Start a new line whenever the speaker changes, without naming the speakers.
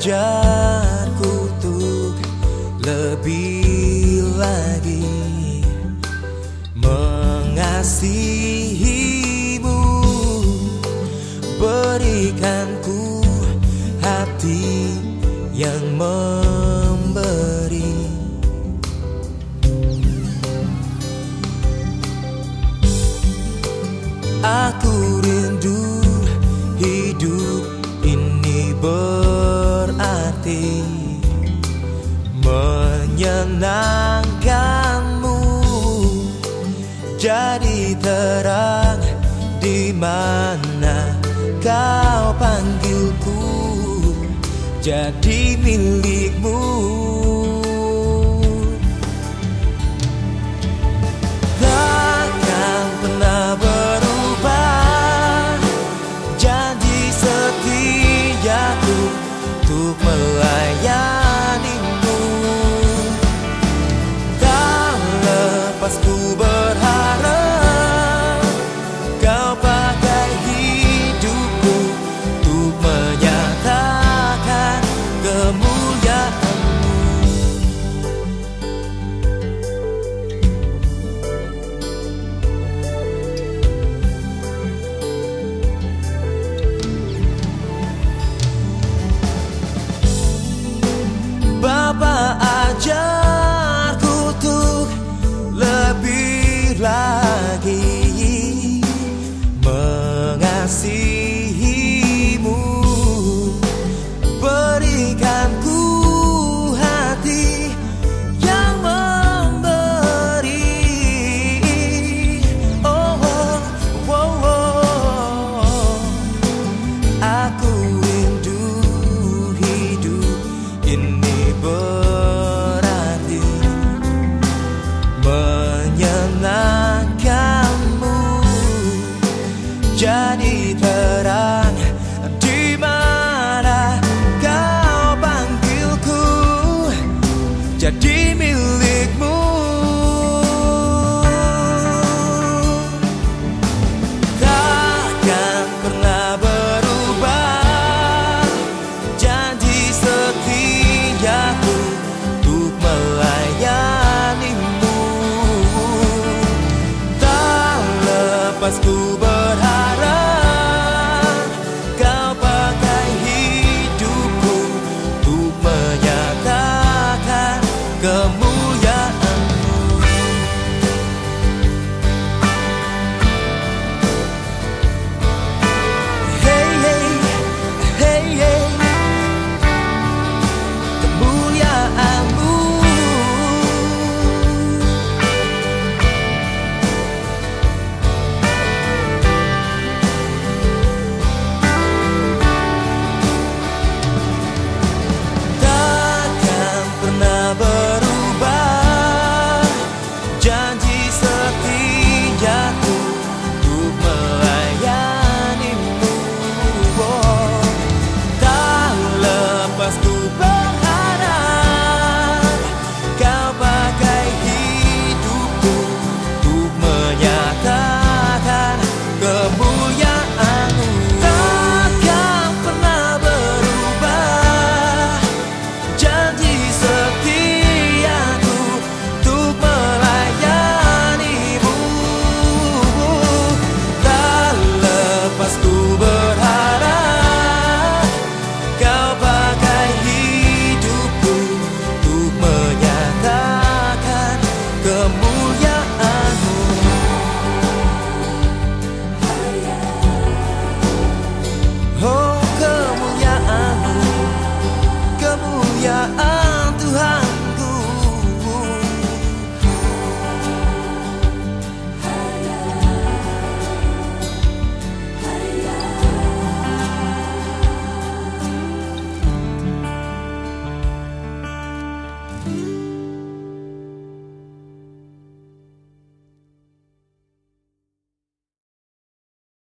Apa ajarku untuk lebih lagi mengasihimu. Berikanku hati yang memberi Menyenangkanmu Jadi terang di mana kau panggilku? Jadi milikmu. Takkan pernah berubah. Janji setiaku untuk melakukan